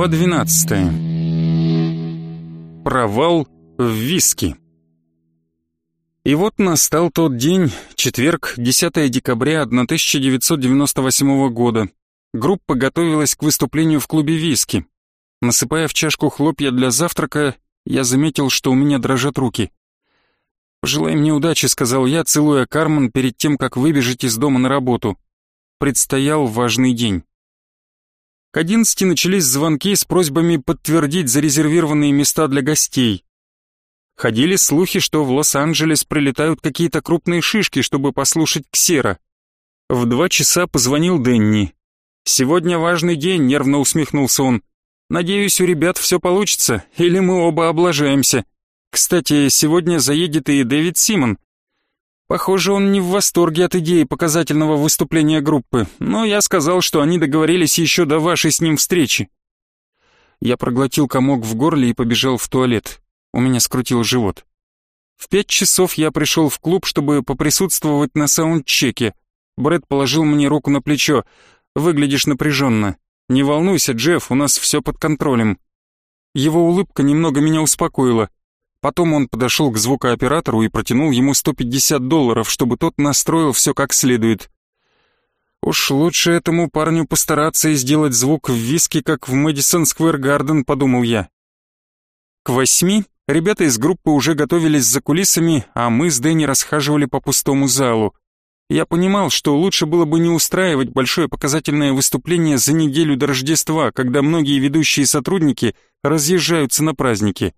Глава 12. Провал в виски. И вот настал тот день, четверг, 10 декабря 1998 года. Группа готовилась к выступлению в клубе виски. Насыпая в чашку хлопья для завтрака, я заметил, что у меня дрожат руки. «Пожелай мне удачи», — сказал я, целуя Кармен перед тем, как выбежать из дома на работу. Предстоял важный день. К одиннадцати начались звонки с просьбами подтвердить зарезервированные места для гостей. Ходили слухи, что в Лос-Анджелес прилетают какие-то крупные шишки, чтобы послушать Ксера. В два часа позвонил Денни. «Сегодня важный день», — нервно усмехнулся он. «Надеюсь, у ребят все получится, или мы оба облажаемся. Кстати, сегодня заедет и Дэвид Симон. Похоже, он не в восторге от идеи показательного выступления группы, но я сказал, что они договорились еще до вашей с ним встречи. Я проглотил комок в горле и побежал в туалет. У меня скрутил живот. В пять часов я пришел в клуб, чтобы поприсутствовать на саундчеке. Брэд положил мне руку на плечо. «Выглядишь напряженно. Не волнуйся, Джефф, у нас все под контролем». Его улыбка немного меня успокоила. Потом он подошел к звукооператору и протянул ему 150 долларов, чтобы тот настроил все как следует. «Уж лучше этому парню постараться и сделать звук в виске, как в Мэдисон Сквер Гарден», — подумал я. К восьми ребята из группы уже готовились за кулисами, а мы с Дэнни расхаживали по пустому залу. Я понимал, что лучше было бы не устраивать большое показательное выступление за неделю до Рождества, когда многие ведущие сотрудники разъезжаются на праздники.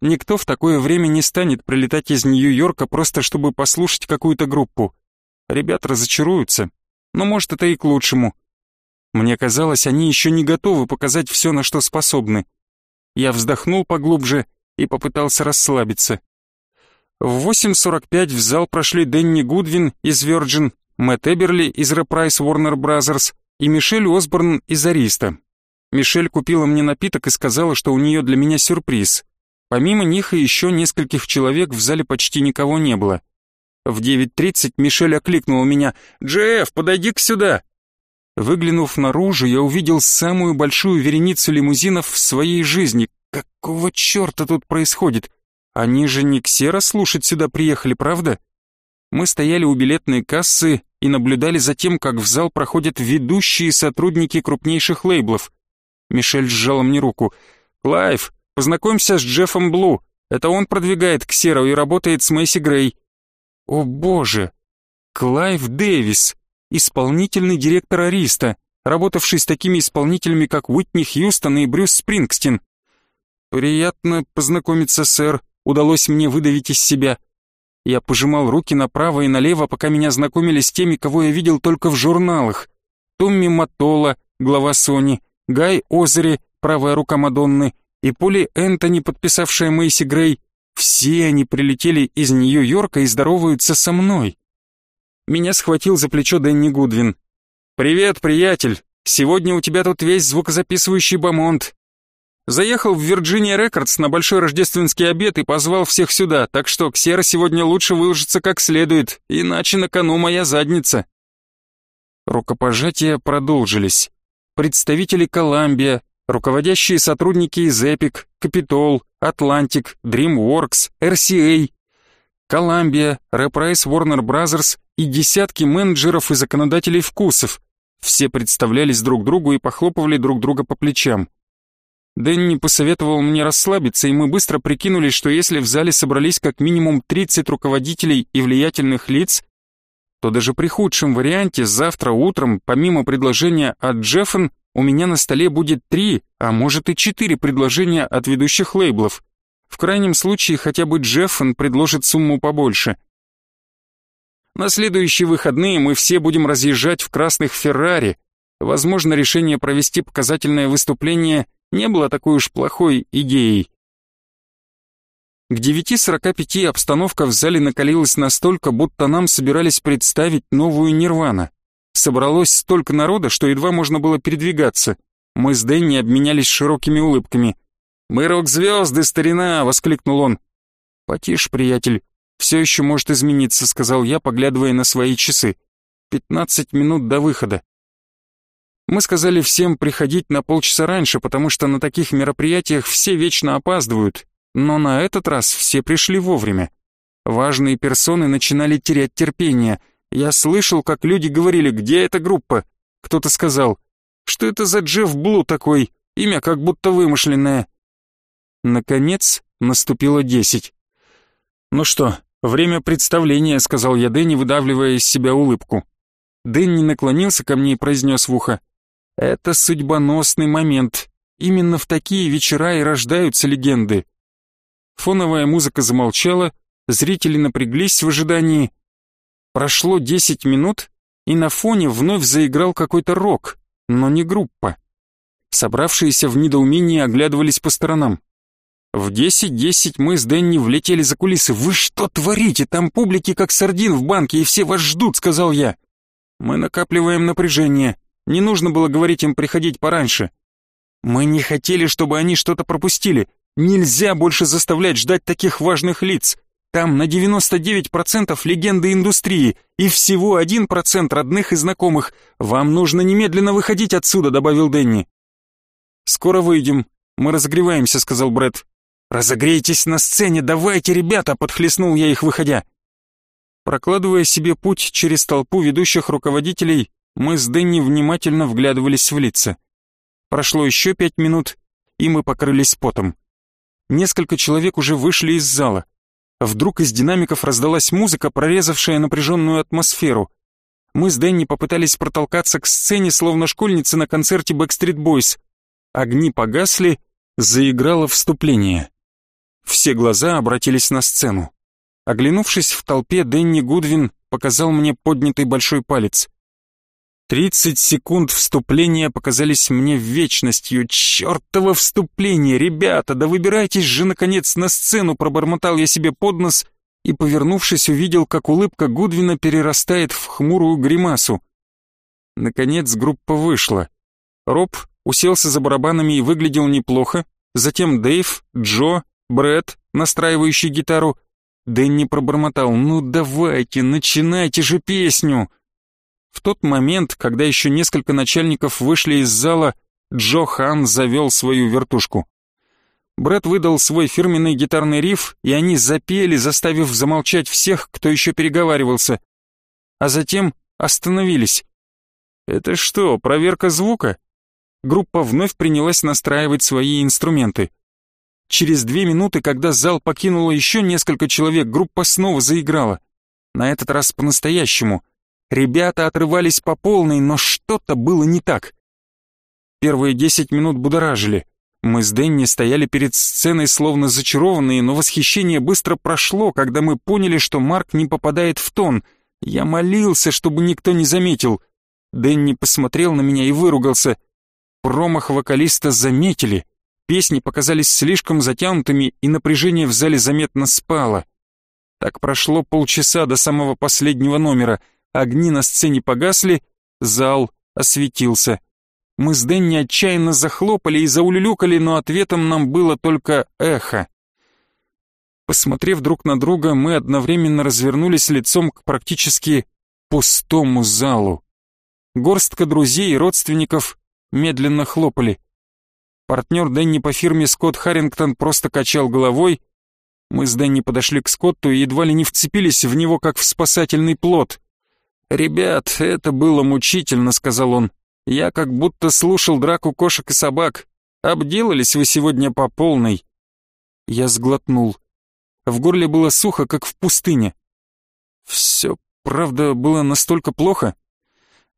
Никто в такое время не станет прилетать из Нью-Йорка просто чтобы послушать какую-то группу. Ребят разочаруются, но может это и к лучшему. Мне казалось, они еще не готовы показать все, на что способны. Я вздохнул поглубже и попытался расслабиться. В 8.45 в зал прошли Дэнни Гудвин из Virgin, Мэтт Эберли из Reprise Warner Brothers и Мишель Осборн из Ариста. Мишель купила мне напиток и сказала, что у нее для меня сюрприз. Помимо них и еще нескольких человек в зале почти никого не было. В 9.30 Мишель окликнула меня «Джефф, подойди-ка сюда!» Выглянув наружу, я увидел самую большую вереницу лимузинов в своей жизни. Какого черта тут происходит? Они же не ксера слушать сюда приехали, правда? Мы стояли у билетной кассы и наблюдали за тем, как в зал проходят ведущие сотрудники крупнейших лейблов. Мишель сжала мне руку. «Клайв, Познакомься с Джеффом Блу. Это он продвигает Ксеру и работает с Мэйси Грей. О боже! Клайв Дэвис, исполнительный директор Ариста, работавший с такими исполнителями, как Уитни Хьюстон и Брюс Спрингстин. «Приятно познакомиться, сэр», — удалось мне выдавить из себя. Я пожимал руки направо и налево, пока меня знакомили с теми, кого я видел только в журналах. Томми Матола, глава Сони, Гай Озери, правая рука Мадонны, и Поли Энтони, подписавшая Мэйси Грей, все они прилетели из Нью-Йорка и здороваются со мной. Меня схватил за плечо Дэнни Гудвин. «Привет, приятель! Сегодня у тебя тут весь звукозаписывающий бомонд. Заехал в Virginia Рекордс на большой рождественский обед и позвал всех сюда, так что Ксера сегодня лучше выложиться как следует, иначе на кону моя задница». Рукопожатия продолжились. Представители Коламбия, руководящие сотрудники из Epic, Capitol, Atlantic, DreamWorks, RCA, Columbia, Reprise Warner Brothers и десятки менеджеров и законодателей вкусов. Все представлялись друг другу и похлопывали друг друга по плечам. Дэнни посоветовал мне расслабиться, и мы быстро прикинули, что если в зале собрались как минимум 30 руководителей и влиятельных лиц, то даже при худшем варианте завтра утром, помимо предложения от Джеффен, у меня на столе будет три, а может и четыре предложения от ведущих лейблов. В крайнем случае хотя бы Джеффен предложит сумму побольше. На следующие выходные мы все будем разъезжать в красных Феррари. Возможно, решение провести показательное выступление не было такой уж плохой идеей. К 9.45 обстановка в зале накалилась настолько, будто нам собирались представить новую Нирвана. Собралось столько народа, что едва можно было передвигаться. Мы с Дэнни обменялись широкими улыбками. «Мы рок-звезды, старина!» — воскликнул он. «Потише, приятель, все еще может измениться», — сказал я, поглядывая на свои часы. «Пятнадцать минут до выхода». Мы сказали всем приходить на полчаса раньше, потому что на таких мероприятиях все вечно опаздывают, но на этот раз все пришли вовремя. Важные персоны начинали терять терпение. Я слышал, как люди говорили, где эта группа. Кто-то сказал, что это за Джефф Блу такой, имя как будто вымышленное. Наконец наступило десять. «Ну что, время представления», — сказал я Дэнни, выдавливая из себя улыбку. Дэнни наклонился ко мне и произнес в ухо. «Это судьбоносный момент. Именно в такие вечера и рождаются легенды». Фоновая музыка замолчала, зрители напряглись в ожидании. Прошло десять минут, и на фоне вновь заиграл какой-то рок, но не группа. Собравшиеся в недоумении оглядывались по сторонам. В десять-десять мы с Дэнни влетели за кулисы. «Вы что творите? Там публики как сардин в банке, и все вас ждут», — сказал я. «Мы накапливаем напряжение. Не нужно было говорить им приходить пораньше. Мы не хотели, чтобы они что-то пропустили. Нельзя больше заставлять ждать таких важных лиц. Там на 99% легенды индустрии и всего 1% родных и знакомых. Вам нужно немедленно выходить отсюда», — добавил Дэнни. «Скоро выйдем. Мы разогреваемся», — сказал Брэд. «Разогрейтесь на сцене, давайте, ребята!» — подхлестнул я их, выходя. Прокладывая себе путь через толпу ведущих руководителей, мы с Дэнни внимательно вглядывались в лица. Прошло еще пять минут, и мы покрылись потом. Несколько человек уже вышли из зала. Вдруг из динамиков раздалась музыка, прорезавшая напряженную атмосферу. Мы с Дэнни попытались протолкаться к сцене, словно школьницы на концерте Backstreet Boys. Огни погасли, заиграло вступление. Все глаза обратились на сцену. Оглянувшись в толпе, Дэнни Гудвин показал мне поднятый большой палец. Тридцать секунд вступления показались мне вечностью. Чёртово вступление, ребята, да выбирайтесь же, наконец, на сцену, пробормотал я себе под нос и, повернувшись, увидел, как улыбка Гудвина перерастает в хмурую гримасу. Наконец группа вышла. Роб уселся за барабанами и выглядел неплохо, затем Дэйв, Джо, Брэд, настраивающий гитару. Дэнни пробормотал «Ну давайте, начинайте же песню!» В тот момент, когда еще несколько начальников вышли из зала, Джо Хан завел свою вертушку. Брэд выдал свой фирменный гитарный риф, и они запели, заставив замолчать всех, кто еще переговаривался. А затем остановились. «Это что, проверка звука?» Группа вновь принялась настраивать свои инструменты. Через две минуты, когда зал покинуло еще несколько человек, группа снова заиграла. На этот раз по-настоящему. Ребята отрывались по полной, но что-то было не так. Первые десять минут будоражили. Мы с Дэнни стояли перед сценой словно зачарованные, но восхищение быстро прошло, когда мы поняли, что Марк не попадает в тон. Я молился, чтобы никто не заметил. Дэнни посмотрел на меня и выругался. Промах вокалиста заметили. Песни показались слишком затянутыми, и напряжение в зале заметно спало. Так прошло полчаса до самого последнего номера. Огни на сцене погасли, зал осветился. Мы с Дэнни отчаянно захлопали и заулюлюкали, но ответом нам было только эхо. Посмотрев друг на друга, мы одновременно развернулись лицом к практически пустому залу. Горстка друзей и родственников медленно хлопали. Партнер Дэнни по фирме Скотт Харрингтон просто качал головой. Мы с Дэнни подошли к Скотту и едва ли не вцепились в него, как в спасательный плод. «Ребят, это было мучительно», — сказал он. «Я как будто слушал драку кошек и собак. Обделались вы сегодня по полной». Я сглотнул. В горле было сухо, как в пустыне. «Все, правда, было настолько плохо?»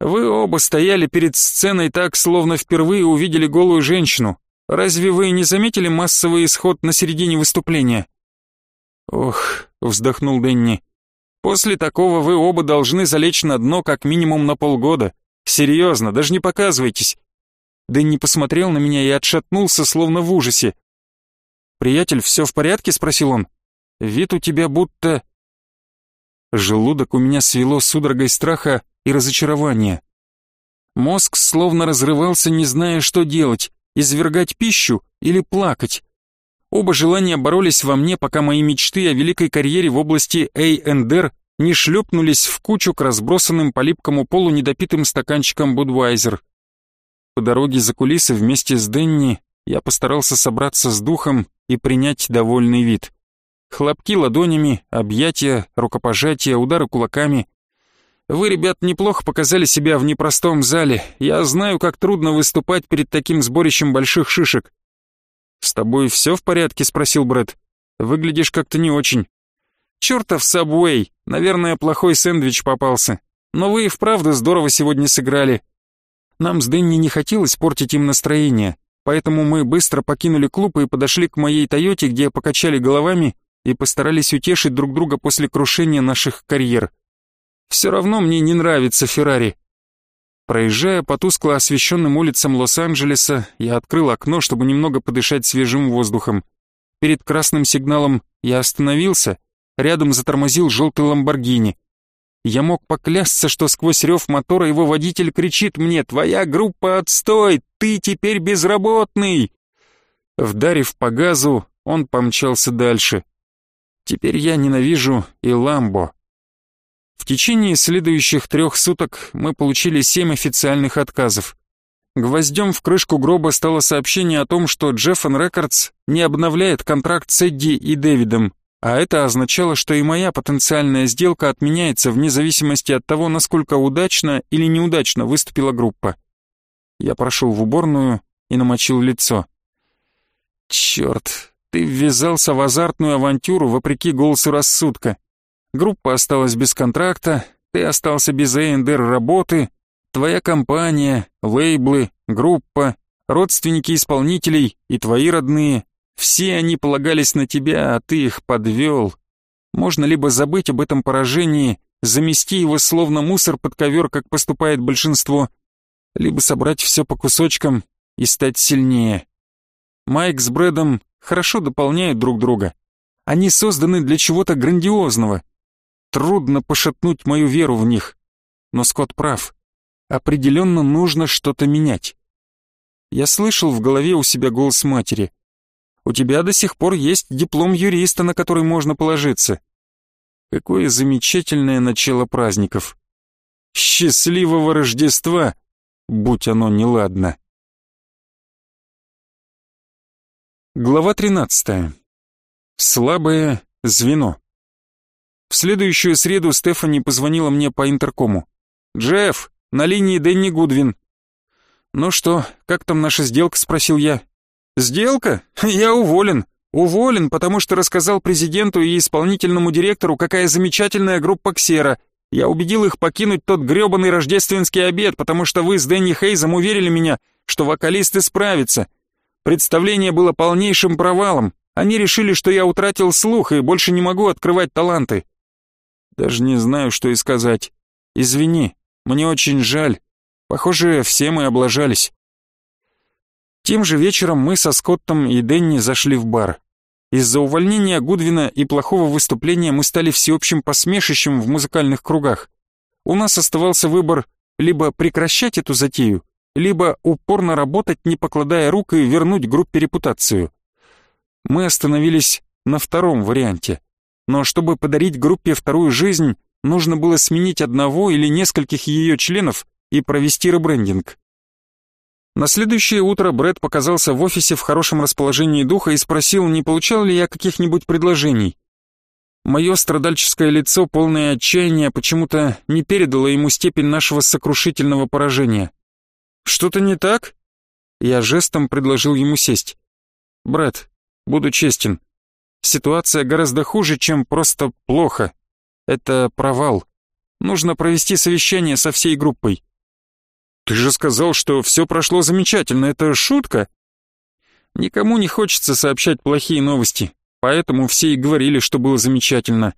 Вы оба стояли перед сценой так, словно впервые увидели голую женщину. Разве вы не заметили массовый исход на середине выступления? Ох, вздохнул Дэнни. После такого вы оба должны залечь на дно как минимум на полгода. Серьезно, даже не показывайтесь. Дэнни посмотрел на меня и отшатнулся, словно в ужасе. «Приятель, все в порядке?» — спросил он. «Вид у тебя будто...» Желудок у меня свело судорогой страха, и разочарования. Мозг словно разрывался, не зная, что делать, извергать пищу или плакать. Оба желания боролись во мне, пока мои мечты о великой карьере в области A&R не шлепнулись в кучу к разбросанным по липкому полу недопитым стаканчикам Будвайзер. по дороге за кулисы вместе с Денни, я постарался собраться с духом и принять довольный вид. Хлопки ладонями, объятия, рукопожатия, удары кулаками. Вы, ребят, неплохо показали себя в непростом зале. Я знаю, как трудно выступать перед таким сборищем больших шишек. «С тобой все в порядке?» — спросил Брэд. «Выглядишь как-то не очень». «Чертов Сабуэй! Наверное, плохой сэндвич попался. Но вы и вправду здорово сегодня сыграли. Нам с Дэнни не хотелось портить им настроение, поэтому мы быстро покинули клуб и подошли к моей Тойоте, где покачали головами и постарались утешить друг друга после крушения наших карьер. Все равно мне не нравится Феррари. Проезжая по тускло освещенным улицам Лос-Анджелеса, я открыл окно, чтобы немного подышать свежим воздухом. Перед красным сигналом я остановился, рядом затормозил желтый Ламборгини. Я мог поклясться, что сквозь рев мотора его водитель кричит мне «Твоя группа отстой! Ты теперь безработный!» Вдарив по газу, он помчался дальше. Теперь я ненавижу и Ламбо. Течение следующих трех суток мы получили семь официальных отказов. Гвоздем в крышку гроба стало сообщение о том, что Джеффен Рекордс не обновляет контракт с Эдди и Дэвидом, а это означало, что и моя потенциальная сделка отменяется вне зависимости от того, насколько удачно или неудачно выступила группа. Я прошел в уборную и намочил лицо. Черт, ты ввязался в азартную авантюру вопреки голосу рассудка. Группа осталась без контракта, ты остался без ЭНДР работы, твоя компания, лейблы, группа, родственники исполнителей и твои родные, все они полагались на тебя, а ты их подвел. Можно либо забыть об этом поражении, замести его словно мусор под ковер, как поступает большинство, либо собрать все по кусочкам и стать сильнее. Майк с Брэдом хорошо дополняют друг друга. Они созданы для чего-то грандиозного. Трудно пошатнуть мою веру в них. Но Скотт прав. Определенно нужно что-то менять. Я слышал в голове у себя голос матери. «У тебя до сих пор есть диплом юриста, на который можно положиться». Какое замечательное начало праздников. Счастливого Рождества, будь оно неладно. Глава 13. Слабое звено. В следующую среду Стефани позвонила мне по интеркому. «Джефф, на линии Дэнни Гудвин». «Ну что, как там наша сделка?» — спросил я. «Сделка? Я уволен. Уволен, потому что рассказал президенту и исполнительному директору, какая замечательная группа Ксера. Я убедил их покинуть тот грёбаный рождественский обед, потому что вы с Дэнни Хейзом уверили меня, что вокалисты справятся». Представление было полнейшим провалом. Они решили, что я утратил слух и больше не могу открывать таланты. Даже не знаю, что и сказать. Извини, мне очень жаль. Похоже, все мы облажались. Тем же вечером мы со Скоттом и Денни зашли в бар. Из-за увольнения Гудвина и плохого выступления мы стали всеобщим посмешищем в музыкальных кругах. У нас оставался выбор либо прекращать эту затею, либо упорно работать, не покладая рук и вернуть группе репутацию. Мы остановились на втором варианте. Но чтобы подарить группе вторую жизнь, нужно было сменить одного или нескольких ее членов и провести ребрендинг. На следующее утро Брэд показался в офисе в хорошем расположении духа и спросил, не получал ли я каких-нибудь предложений. Мое страдальческое лицо, полное отчаяния, почему-то не передало ему степень нашего сокрушительного поражения. «Что-то не так?» Я жестом предложил ему сесть. «Брат, буду честен. Ситуация гораздо хуже, чем просто плохо. Это провал. Нужно провести совещание со всей группой». «Ты же сказал, что все прошло замечательно. Это шутка?» «Никому не хочется сообщать плохие новости, поэтому все и говорили, что было замечательно».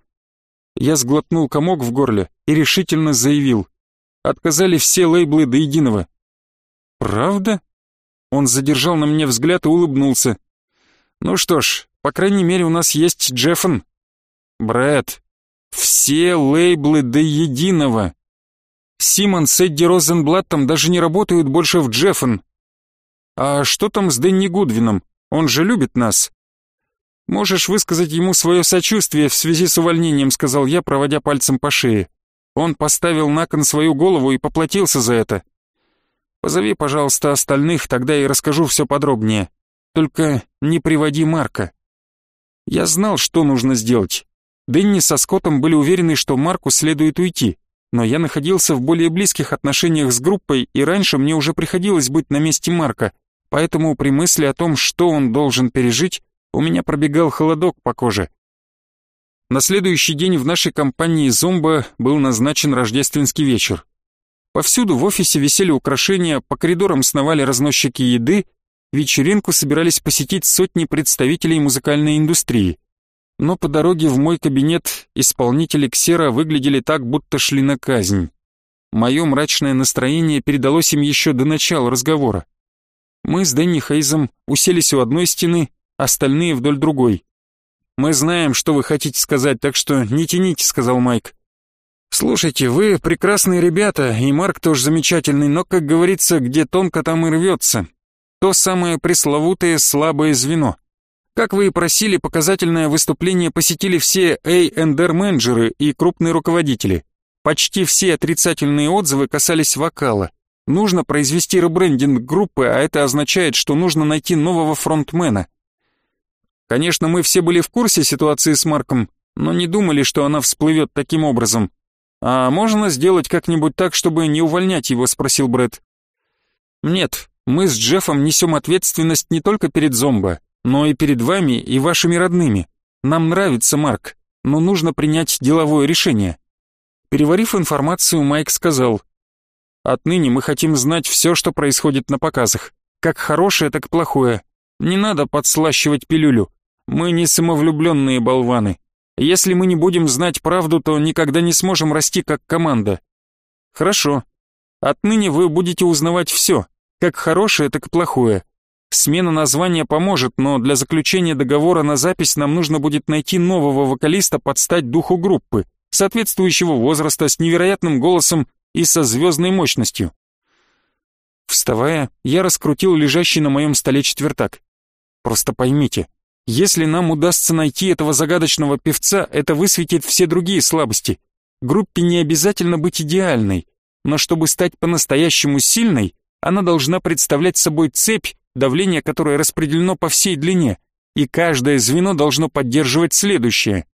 Я сглотнул комок в горле и решительно заявил. Отказали все лейблы до единого. «Правда?» Он задержал на мне взгляд и улыбнулся. «Ну что ж, по крайней мере, у нас есть Джеффен». «Брэд, все лейблы до единого. Симон с Эдди Розенблаттом даже не работают больше в Джеффен. А что там с Дэнни Гудвином? Он же любит нас». «Можешь высказать ему свое сочувствие в связи с увольнением», сказал я, проводя пальцем по шее. Он поставил на кон свою голову и поплатился за это. Позови, пожалуйста, остальных, тогда и расскажу все подробнее. Только не приводи Марка». Я знал, что нужно сделать. Дэнни со Скоттом были уверены, что Марку следует уйти, но я находился в более близких отношениях с группой, и раньше мне уже приходилось быть на месте Марка, поэтому при мысли о том, что он должен пережить, у меня пробегал холодок по коже. На следующий день в нашей компании «Зомба» был назначен рождественский вечер. Повсюду в офисе висели украшения, по коридорам сновали разносчики еды, вечеринку собирались посетить сотни представителей музыкальной индустрии. Но по дороге в мой кабинет исполнители ксера выглядели так, будто шли на казнь. Мое мрачное настроение передалось им еще до начала разговора. Мы с Дэнни Хейзом уселись у одной стены, остальные вдоль другой. «Мы знаем, что вы хотите сказать, так что не тяните», — сказал Майк. «Слушайте, вы прекрасные ребята, и Марк тоже замечательный, но, как говорится, где тонко, там и рвется. То самое пресловутое слабое звено. Как вы и просили, показательное выступление посетили все A&R-менеджеры и крупные руководители. Почти все отрицательные отзывы касались вокала. Нужно произвести ребрендинг группы, а это означает, что нужно найти нового фронтмена. Конечно, мы все были в курсе ситуации с Марком, но не думали, что она всплывет таким образом. «А можно сделать как-нибудь так, чтобы не увольнять его?» — спросил Брэд. «Нет, мы с Джеффом несем ответственность не только перед Зомбо, но и перед вами и вашими родными. Нам нравится Марк, но нужно принять деловое решение». Переварив информацию, Майк сказал, «Отныне мы хотим знать все, что происходит на показах, как хорошее, так и плохое. Не надо подслащивать пилюлю. Мы не самовлюбленные болваны. Если мы не будем знать правду, то никогда не сможем расти как команда. Хорошо. Отныне вы будете узнавать все, как хорошее, так и плохое. Смена названия поможет, но для заключения договора на запись нам нужно будет найти нового вокалиста под стать духу группы, соответствующего возраста, с невероятным голосом и со звездной мощностью. Вставая, я раскрутил лежащий на моем столе четвертак. Просто поймите, если нам удастся найти этого загадочного певца, это высветит все другие слабости. Группе не обязательно быть идеальной, но чтобы стать по-настоящему сильной, она должна представлять собой цепь, давление которой распределено по всей длине, и каждое звено должно поддерживать следующее.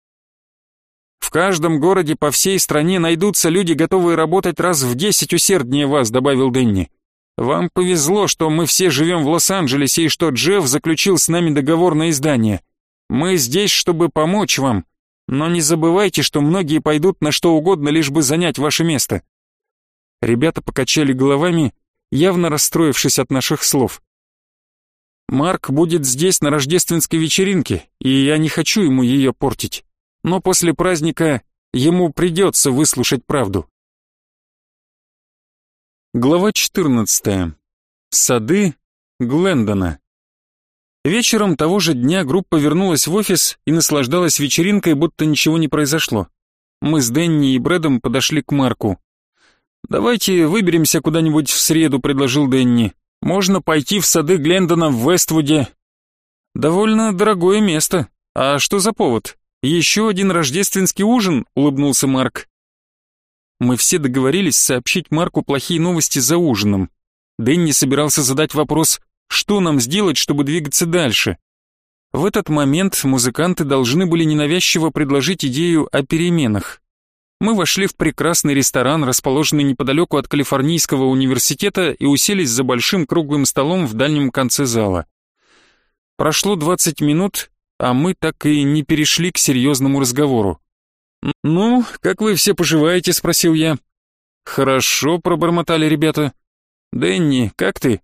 В каждом городе по всей стране найдутся люди, готовые работать раз в десять усерднее вас, добавил Денни. Вам повезло, что мы все живем в Лос-Анджелесе и что Джефф заключил с нами договор на издание. Мы здесь, чтобы помочь вам, но не забывайте, что многие пойдут на что угодно, лишь бы занять ваше место». Ребята покачали головами, явно расстроившись от наших слов. «Марк будет здесь на рождественской вечеринке, и я не хочу ему ее портить. Но после праздника ему придется выслушать правду». Глава 14. Сады Глендона. Вечером того же дня группа вернулась в офис и наслаждалась вечеринкой, будто ничего не произошло. Мы с Дэнни и Брэдом подошли к Марку. «Давайте выберемся куда-нибудь в среду», — предложил Дэнни. «Можно пойти в сады Глендона в Вествуде». «Довольно дорогое место. А что за повод? Еще один рождественский ужин?» — улыбнулся Марк. Мы все договорились сообщить Марку плохие новости за ужином. Дэнни собирался задать вопрос, что нам сделать, чтобы двигаться дальше. В этот момент музыканты должны были ненавязчиво предложить идею о переменах. Мы вошли в прекрасный ресторан, расположенный неподалеку от Калифорнийского университета, и уселись за большим круглым столом в дальнем конце зала. Прошло 20 минут, а мы так и не перешли к серьезному разговору. «Ну, как вы все поживаете?» — спросил я. «Хорошо», — пробормотали ребята. «Дэнни, как ты?»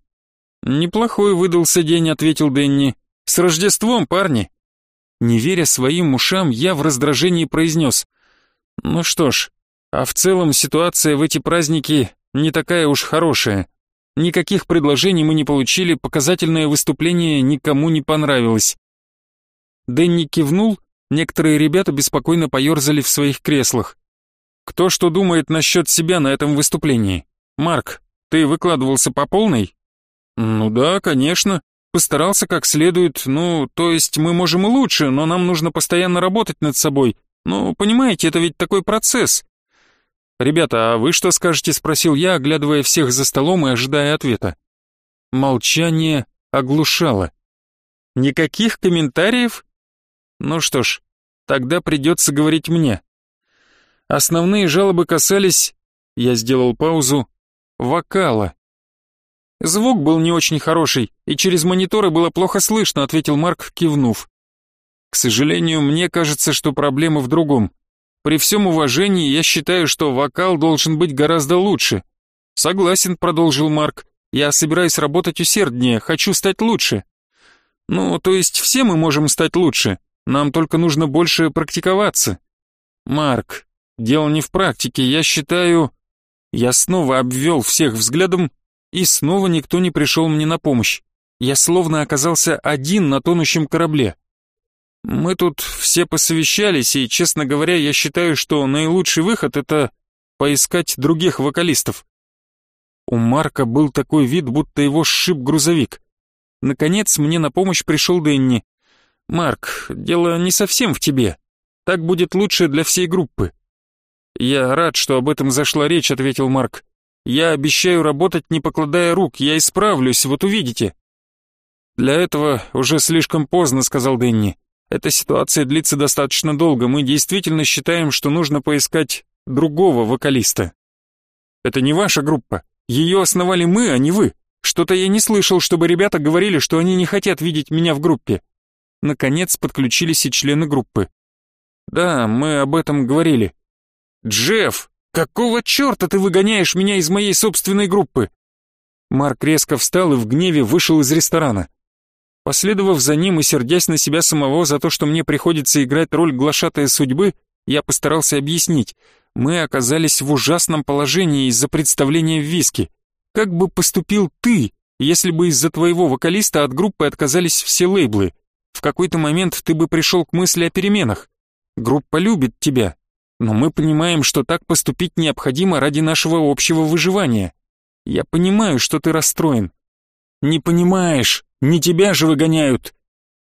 «Неплохой выдался день», — ответил Дэнни. «С Рождеством, парни!» Не веря своим ушам, я в раздражении произнес. «Ну что ж, а в целом ситуация в эти праздники не такая уж хорошая. Никаких предложений мы не получили, показательное выступление никому не понравилось». Дэнни кивнул Некоторые ребята беспокойно поерзали в своих креслах. Кто что думает насчет себя на этом выступлении? Марк, ты выкладывался по полной? Ну да, конечно. Постарался как следует, ну, то есть мы можем и лучше, но нам нужно постоянно работать над собой. Ну, понимаете, это ведь такой процесс. «Ребята, а вы что скажете?» — спросил я, оглядывая всех за столом и ожидая ответа. Молчание оглушало. «Никаких комментариев?» «Ну что ж, тогда придется говорить мне». Основные жалобы касались... Я сделал паузу. Вокала. Звук был не очень хороший, и через мониторы было плохо слышно, ответил Марк, кивнув. К сожалению, мне кажется, что проблема в другом. При всем уважении я считаю, что вокал должен быть гораздо лучше. Согласен, продолжил Марк. Я собираюсь работать усерднее, хочу стать лучше. Ну, то есть все мы можем стать лучше. Нам только нужно больше практиковаться. Марк, дело не в практике, я считаю... Я снова обвел всех взглядом и снова никто не пришел мне на помощь. Я словно оказался один на тонущем корабле. Мы тут все посовещались, и, честно говоря, я считаю, что наилучший выход — это поискать других вокалистов. У Марка был такой вид, будто его сшиб грузовик. Наконец мне на помощь пришел Дэнни. «Марк, дело не совсем в тебе. Так будет лучше для всей группы». «Я рад, что об этом зашла речь», — ответил Марк. Я обещаю работать, не покладая рук, я исправлюсь, вот увидите». «Для этого уже слишком поздно», — сказал Дэнни. «Эта ситуация длится достаточно долго, мы действительно считаем, что нужно поискать другого вокалиста». «Это не ваша группа. Ее основали мы, а не вы. Что-то я не слышал, чтобы ребята говорили, что они не хотят видеть меня в группе». Наконец подключились и члены группы. «Да, мы об этом говорили». «Джефф!» «Какого черта ты выгоняешь меня из моей собственной группы?» Марк резко встал и в гневе вышел из ресторана. Последовав за ним и сердясь на себя самого за то, что мне приходится играть роль глашатая судьбы, я постарался объяснить. Мы оказались в ужасном положении из-за представления в виске. Как бы поступил ты, если бы из-за твоего вокалиста от группы отказались все лейблы? В какой-то момент ты бы пришел к мысли о переменах. Группа любит тебя, но мы понимаем, что так поступить необходимо ради нашего общего выживания. Я понимаю, что ты расстроен. Не понимаешь, не тебя же выгоняют.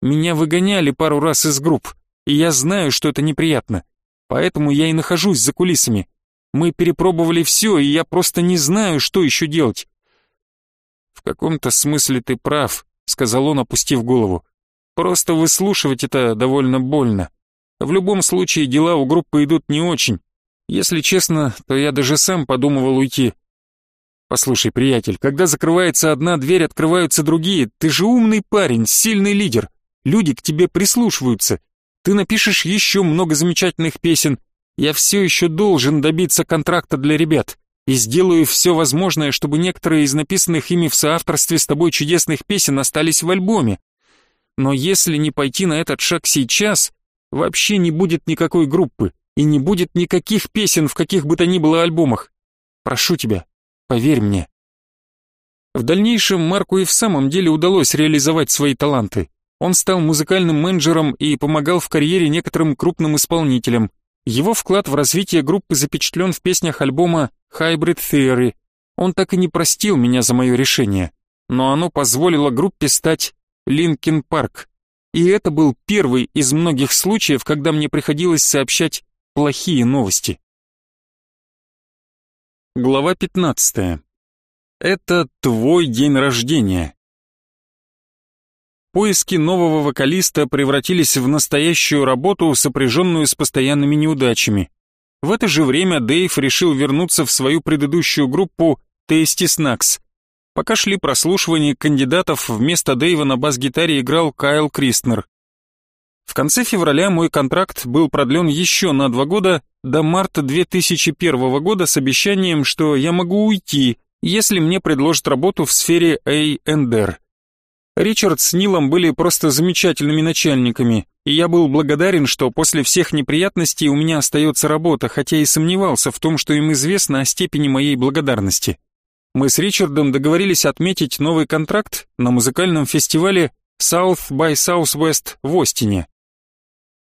Меня выгоняли пару раз из групп, и я знаю, что это неприятно. Поэтому я и нахожусь за кулисами. Мы перепробовали все, и я просто не знаю, что еще делать. В каком-то смысле ты прав, сказал он, опустив голову. Просто выслушивать это довольно больно. В любом случае дела у группы идут не очень. Если честно, то я даже сам подумывал уйти. Послушай, приятель, когда закрывается одна дверь, открываются другие. Ты же умный парень, сильный лидер. Люди к тебе прислушиваются. Ты напишешь еще много замечательных песен. Я все еще должен добиться контракта для ребят. И сделаю все возможное, чтобы некоторые из написанных ими в соавторстве с тобой чудесных песен остались в альбоме. Но если не пойти на этот шаг сейчас, Вообще не будет никакой группы и не будет никаких песен в каких бы то ни было альбомах. Прошу тебя, поверь мне. В дальнейшем Марку и в самом деле удалось реализовать свои таланты. Он стал музыкальным менеджером и помогал в карьере некоторым крупным исполнителям. Его вклад в развитие группы запечатлен в песнях альбома Hybrid Theory. Он так и не простил меня за мое решение, но оно позволило группе стать Linkin Park и это был первый из многих случаев, когда мне приходилось сообщать плохие новости. Глава 15. Это твой день рождения. Поиски нового вокалиста превратились в настоящую работу, сопряженную с постоянными неудачами. В это же время Дэйв решил вернуться в свою предыдущую группу Tasty Snacks, Пока шли прослушивания кандидатов, вместо Дэйва на бас-гитаре играл Кайл Кристнер. В конце февраля мой контракт был продлен еще на два года до марта 2001 года с обещанием, что я могу уйти, если мне предложат работу в сфере A&R. Ричард с Нилом были просто замечательными начальниками, и я был благодарен, что после всех неприятностей у меня остается работа, хотя и сомневался в том, что им известно о степени моей благодарности мы с Ричардом договорились отметить новый контракт на музыкальном фестивале South by Southwest в Остине.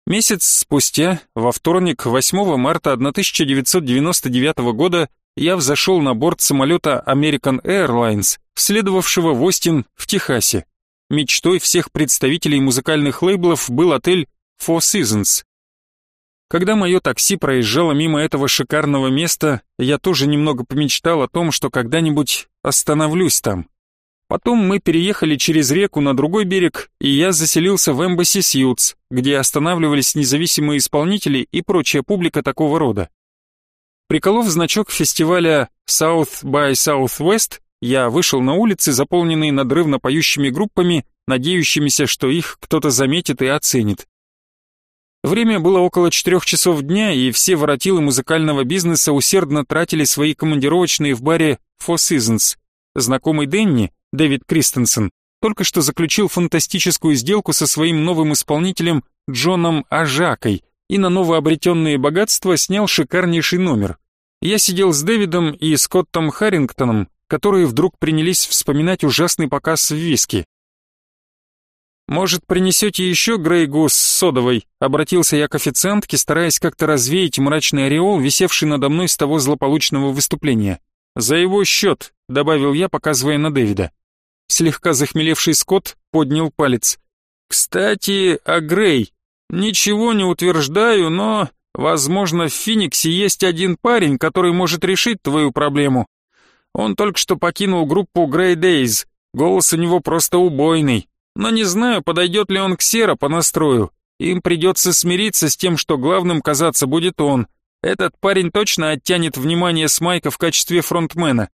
Месяц спустя, во вторник, 8 марта 1999 года, я взошел на борт самолета American Airlines, следовавшего в Остин в Техасе. Мечтой всех представителей музыкальных лейблов был отель Four Seasons. Когда мое такси проезжало мимо этого шикарного места, я тоже немного помечтал о том, что когда-нибудь остановлюсь там. Потом мы переехали через реку на другой берег, и я заселился в Embassy Suites, где останавливались независимые исполнители и прочая публика такого рода. Приколов значок фестиваля South by Southwest, я вышел на улицы, заполненные надрывно поющими группами, надеющимися, что их кто-то заметит и оценит. Время было около четырех часов дня, и все воротилы музыкального бизнеса усердно тратили свои командировочные в баре Four Seasons. Знакомый Денни, Дэвид Кристенсен, только что заключил фантастическую сделку со своим новым исполнителем Джоном Ажакой и на новообретенные богатства снял шикарнейший номер. Я сидел с Дэвидом и Скоттом Харрингтоном, которые вдруг принялись вспоминать ужасный показ в виски. «Может, принесете еще Грейгу с содовой?» — обратился я к официантке, стараясь как-то развеять мрачный ореол, висевший надо мной с того злополучного выступления. «За его счет», — добавил я, показывая на Дэвида. Слегка захмелевший Скотт поднял палец. «Кстати, о Грей. Ничего не утверждаю, но, возможно, в Финиксе есть один парень, который может решить твою проблему. Он только что покинул группу Grey Days. Голос у него просто убойный. Но не знаю, подойдет ли он к Сера по настрою. Им придется смириться с тем, что главным казаться будет он. Этот парень точно оттянет внимание с Майка в качестве фронтмена.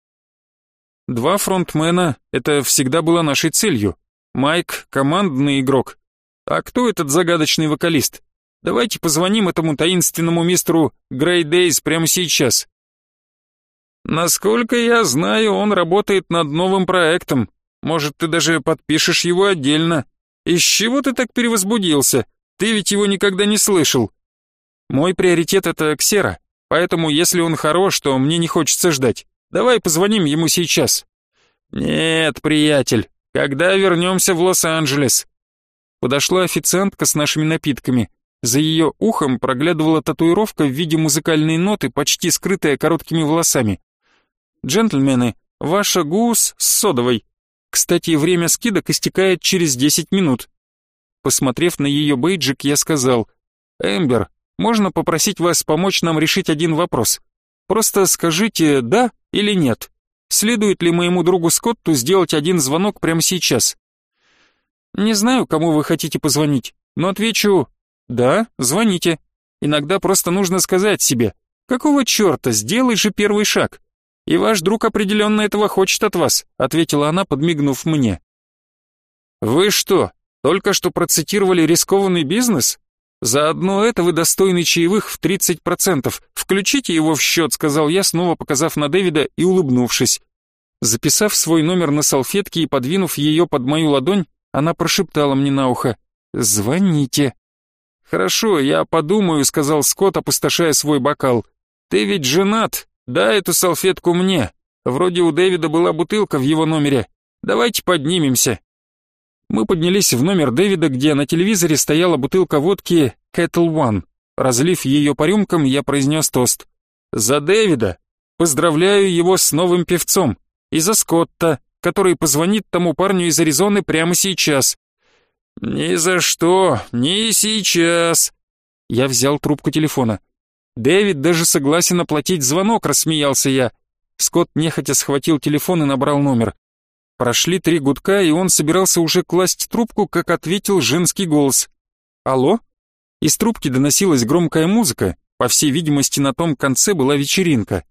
Два фронтмена — это всегда было нашей целью. Майк — командный игрок. А кто этот загадочный вокалист? Давайте позвоним этому таинственному мистеру Грей Дейз прямо сейчас. Насколько я знаю, он работает над новым проектом. Может, ты даже подпишешь его отдельно. Из чего ты так перевозбудился? Ты ведь его никогда не слышал. Мой приоритет — это Ксера, поэтому если он хорош, то мне не хочется ждать. Давай позвоним ему сейчас». «Нет, приятель, когда вернемся в Лос-Анджелес?» Подошла официантка с нашими напитками. За ее ухом проглядывала татуировка в виде музыкальной ноты, почти скрытая короткими волосами. «Джентльмены, ваша гус с содовой. Кстати, время скидок истекает через 10 минут». Посмотрев на ее бейджик, я сказал, «Эмбер, можно попросить вас помочь нам решить один вопрос? Просто скажите «да» или «нет». Следует ли моему другу Скотту сделать один звонок прямо сейчас? Не знаю, кому вы хотите позвонить, но отвечу «да, звоните». Иногда просто нужно сказать себе «какого черта, сделай же первый шаг». И ваш друг определенно этого хочет от вас, ответила она, подмигнув мне. Вы что, только что процитировали рискованный бизнес? Заодно это вы достойны чаевых в 30%. Включите его в счет, сказал я, снова показав на Дэвида и улыбнувшись. Записав свой номер на салфетке и подвинув ее под мою ладонь, она прошептала мне на ухо «Звоните». «Хорошо, я подумаю», — сказал Скотт, опустошая свой бокал. «Ты ведь женат, дай эту салфетку мне. Вроде у Дэвида была бутылка в его номере. Давайте поднимемся». Мы поднялись в номер Дэвида, где на телевизоре стояла бутылка водки Kettle One. Разлив ее по рюмкам, я произнес тост. «За Дэвида! Поздравляю его с новым певцом! И за Скотта, который позвонит тому парню из Аризоны прямо сейчас!» «Ни за что! Не сейчас!» Я взял трубку телефона. «Дэвид даже согласен оплатить звонок», — рассмеялся я. Скотт нехотя схватил телефон и набрал номер. Прошли три гудка, и он собирался уже класть трубку, как ответил женский голос. «Алло?» Из трубки доносилась громкая музыка, по всей видимости, на том конце была вечеринка.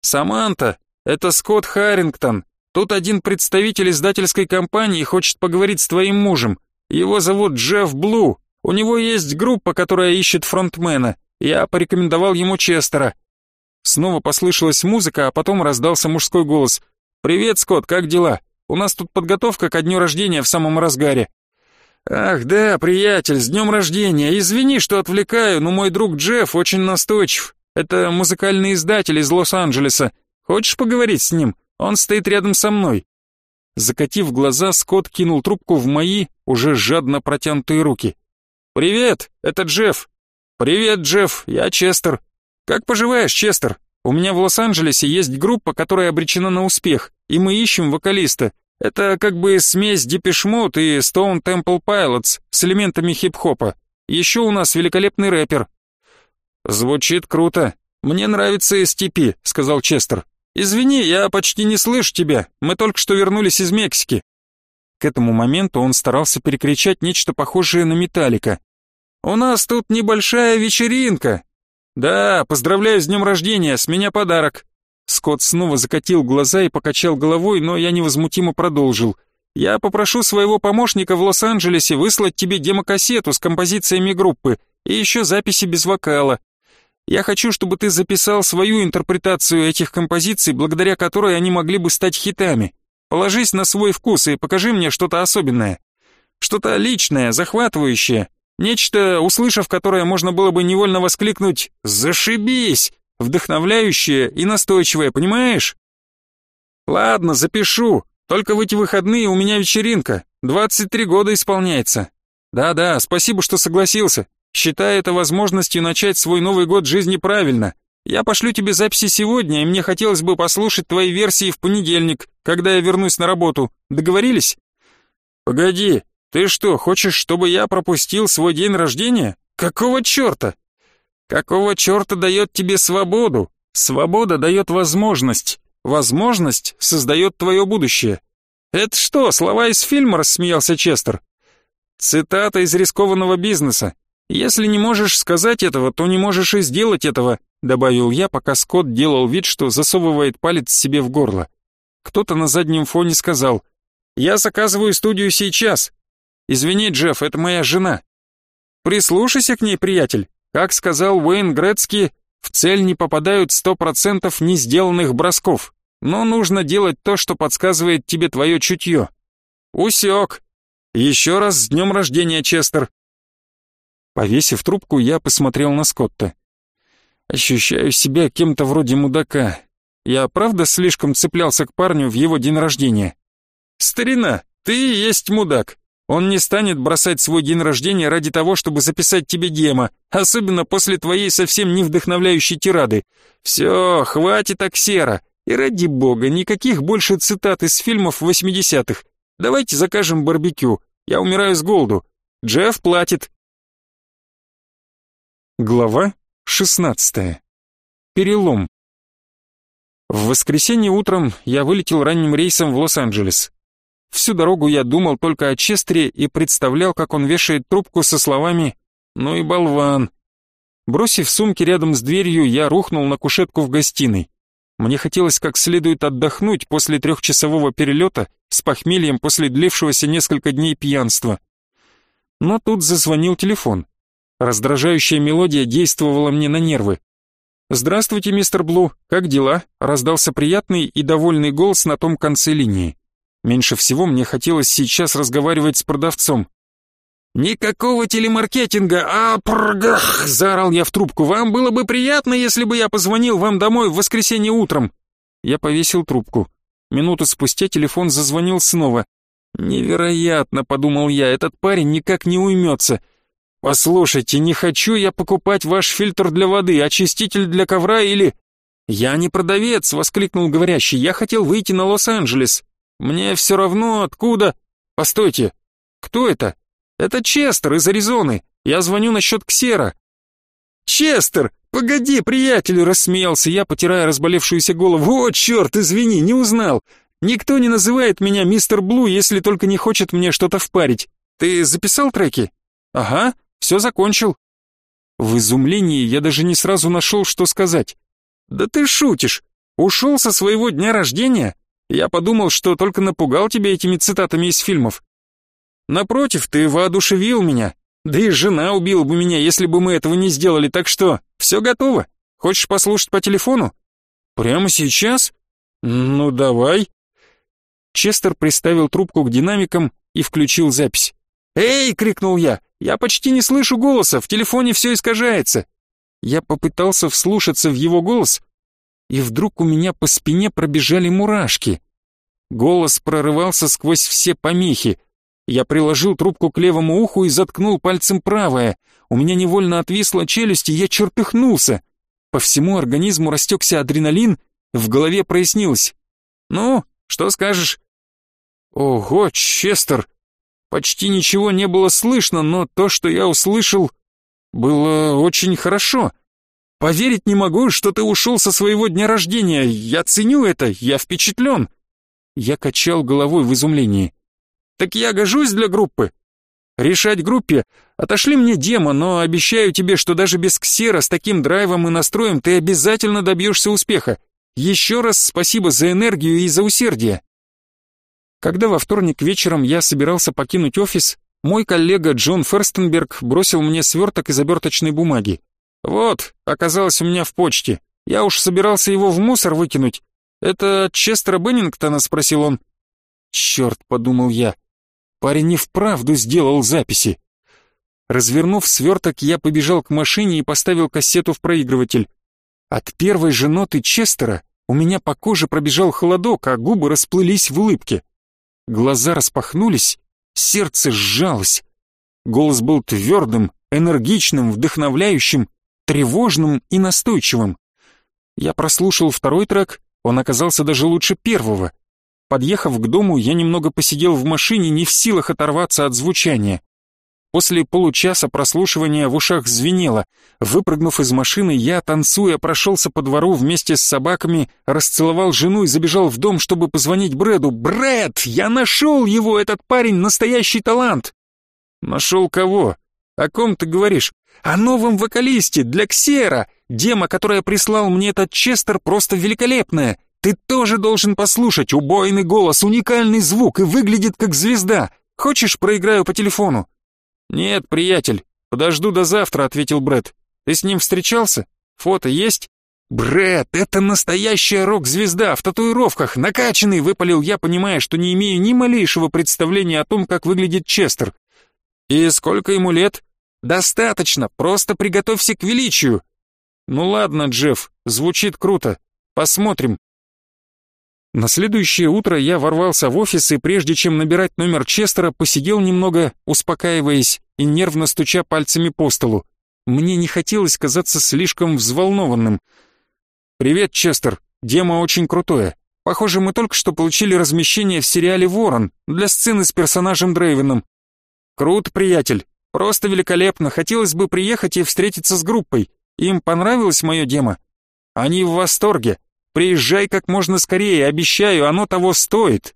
«Саманта, это Скотт Харрингтон. Тут один представитель издательской компании хочет поговорить с твоим мужем. Его зовут Джефф Блу. У него есть группа, которая ищет фронтмена. Я порекомендовал ему Честера». Снова послышалась музыка, а потом раздался мужской голос. «Привет, Скотт, как дела?» У нас тут подготовка ко дню рождения в самом разгаре». «Ах да, приятель, с днем рождения. Извини, что отвлекаю, но мой друг Джефф очень настойчив. Это музыкальный издатель из Лос-Анджелеса. Хочешь поговорить с ним? Он стоит рядом со мной». Закатив глаза, Скотт кинул трубку в мои, уже жадно протянутые руки. «Привет, это Джефф». «Привет, Джефф, я Честер». «Как поживаешь, Честер? У меня в Лос-Анджелесе есть группа, которая обречена на успех, и мы ищем вокалиста. Это как бы смесь Mode и Stone Temple Pilots с элементами хип-хопа. Еще у нас великолепный рэпер. Звучит круто. Мне нравится STP, сказал Честер. Извини, я почти не слышу тебя. Мы только что вернулись из Мексики. К этому моменту он старался перекричать нечто похожее на металлика. У нас тут небольшая вечеринка. Да, поздравляю с днем рождения, с меня подарок. Скотт снова закатил глаза и покачал головой, но я невозмутимо продолжил. Я попрошу своего помощника в Лос-Анджелесе выслать тебе демокассету с композициями группы и еще записи без вокала. Я хочу, чтобы ты записал свою интерпретацию этих композиций, благодаря которой они могли бы стать хитами. Положись на свой вкус и покажи мне что-то особенное. Что-то личное, захватывающее. Нечто, услышав которое можно было бы невольно воскликнуть «Зашибись!» Вдохновляющее и настойчивое, понимаешь? Ладно, запишу. Только в эти выходные у меня вечеринка. 23 года исполняется. Да-да, спасибо, что согласился. Считай это возможностью начать свой Новый год жизни правильно. Я пошлю тебе записи сегодня, и мне хотелось бы послушать твои версии в понедельник, когда я вернусь на работу. Договорились? Погоди, ты что, хочешь, чтобы я пропустил свой день рождения? Какого черта? Какого черта дает тебе свободу? Свобода дает возможность. Возможность создает твое будущее. Это что, слова из фильма, рассмеялся Честер. Цитата из рискованного бизнеса. «Если не можешь сказать этого, то не можешь и сделать этого», добавил я, пока Скотт делал вид, что засовывает палец себе в горло. Кто-то на заднем фоне сказал, «Я заказываю студию сейчас. Извини, Джефф, это моя жена». «Прислушайся к ней, приятель. Как сказал Уэйн Грецки, в цель не попадают сто процентов не сделанных бросков, но нужно делать то, что подсказывает тебе твое чутье». «Усек. Еще раз с днем рождения, Честер. Повесив трубку, я посмотрел на Скотта. Ощущаю себя кем-то вроде мудака. Я правда слишком цеплялся к парню в его день рождения? Старина, ты и есть мудак. Он не станет бросать свой день рождения ради того, чтобы записать тебе демо, особенно после твоей совсем не вдохновляющей тирады. Все, хватит аксера. И ради бога, никаких больше цитат из фильмов 80-х. Давайте закажем барбекю. Я умираю с голоду. Джефф платит. Глава 16. Перелом. В воскресенье утром я вылетел ранним рейсом в Лос-Анджелес. Всю дорогу я думал только о Честере и представлял, как он вешает трубку со словами «Ну и болван». Бросив сумки рядом с дверью, я рухнул на кушетку в гостиной. Мне хотелось как следует отдохнуть после трехчасового перелета с похмельем после длившегося несколько дней пьянства. Но тут зазвонил телефон. Раздражающая мелодия действовала мне на нервы. «Здравствуйте, мистер Блу, как дела?» раздался приятный и довольный голос на том конце линии. Меньше всего мне хотелось сейчас разговаривать с продавцом. «Никакого телемаркетинга, а пргах!» — заорал я в трубку. «Вам было бы приятно, если бы я позвонил вам домой в воскресенье утром». Я повесил трубку. Минуту спустя телефон зазвонил снова. «Невероятно», — подумал я, — «этот парень никак не уймется. «Послушайте, не хочу я покупать ваш фильтр для воды, очиститель для ковра или...» «Я не продавец!» — воскликнул говорящий. «Я хотел выйти на Лос-Анджелес. Мне все равно откуда...» «Постойте! Кто это?» «Это Честер из Аризоны. Я звоню насчет ксера». «Честер! Погоди, приятель!» — рассмеялся я, потирая разболевшуюся голову. «О, черт, извини, не узнал. Никто не называет меня мистер Блу, если только не хочет мне что-то впарить. Ты записал треки?» «Ага. Все закончил». В изумлении я даже не сразу нашел, что сказать. «Да ты шутишь! Ушел со своего дня рождения? Я подумал, что только напугал тебя этими цитатами из фильмов. Напротив, ты воодушевил меня. Да и жена убила бы меня, если бы мы этого не сделали, так что все готово. Хочешь послушать по телефону? Прямо сейчас? Ну, давай. Честер приставил трубку к динамикам и включил запись. «Эй!» — крикнул я. Я почти не слышу голоса, в телефоне все искажается. Я попытался вслушаться в его голос, и вдруг у меня по спине пробежали мурашки. Голос прорывался сквозь все помехи. Я приложил трубку к левому уху и заткнул пальцем правое. У меня невольно отвисла челюсть, и я чертыхнулся. По всему организму растекся адреналин, в голове прояснилось. «Ну, что скажешь?» «Ого, Честер!» Почти ничего не было слышно, но то, что я услышал, было очень хорошо. Поверить не могу, что ты ушел со своего дня рождения. Я ценю это, я впечатлен. Я качал головой в изумлении. Так я гожусь для группы. Решать группе отошли мне демо, но обещаю тебе, что даже без ксера с таким драйвом и настроем ты обязательно добьешься успеха. Еще раз спасибо за энергию и за усердие. Когда во вторник вечером я собирался покинуть офис, мой коллега Джон Ферстенберг бросил мне сверток из оберточной бумаги. «Вот, оказалось у меня в почте. Я уж собирался его в мусор выкинуть. Это от Честера Беннингтона?» — спросил он. «Черт», — подумал я, — «парень не вправду сделал записи». Развернув сверток, я побежал к машине и поставил кассету в проигрыватель. От первой же ноты Честера у меня по коже пробежал холодок, а губы расплылись в улыбке. Глаза распахнулись, сердце сжалось. Голос был твердым, энергичным, вдохновляющим тревожным и настойчивым. Я прослушал второй трек, он оказался даже лучше первого. Подъехав к дому, я немного посидел в машине, не в силах оторваться от звучания. После получаса прослушивания в ушах звенело. Выпрыгнув из машины, я, танцуя, прошелся по двору вместе с собаками, расцеловал жену и забежал в дом, чтобы позвонить Брэду. «Брэд! Я нашел его! Этот парень — настоящий талант!» «Нашел кого? О ком ты говоришь?» О новом вокалисте для Ксера. Демо, которое прислал мне этот Честер, просто великолепная. Ты тоже должен послушать. Убойный голос, уникальный звук и выглядит как звезда. Хочешь, проиграю по телефону? Нет, приятель. Подожду до завтра, ответил Брэд. Ты с ним встречался? Фото есть? Брэд, это настоящая рок-звезда в татуировках, накачанный, выпалил я, понимая, что не имею ни малейшего представления о том, как выглядит Честер. И сколько ему лет? «Достаточно, просто приготовься к величию!» «Ну ладно, Джефф, звучит круто. Посмотрим». На следующее утро я ворвался в офис и прежде чем набирать номер Честера, посидел немного, успокаиваясь и нервно стуча пальцами по столу. Мне не хотелось казаться слишком взволнованным. «Привет, Честер. Демо очень крутое. Похоже, мы только что получили размещение в сериале «Ворон» для сцены с персонажем Дрейвеном. Круто, приятель. Просто великолепно, хотелось бы приехать и встретиться с группой. Им понравилось мое демо? Они в восторге. Приезжай как можно скорее, обещаю, оно того стоит.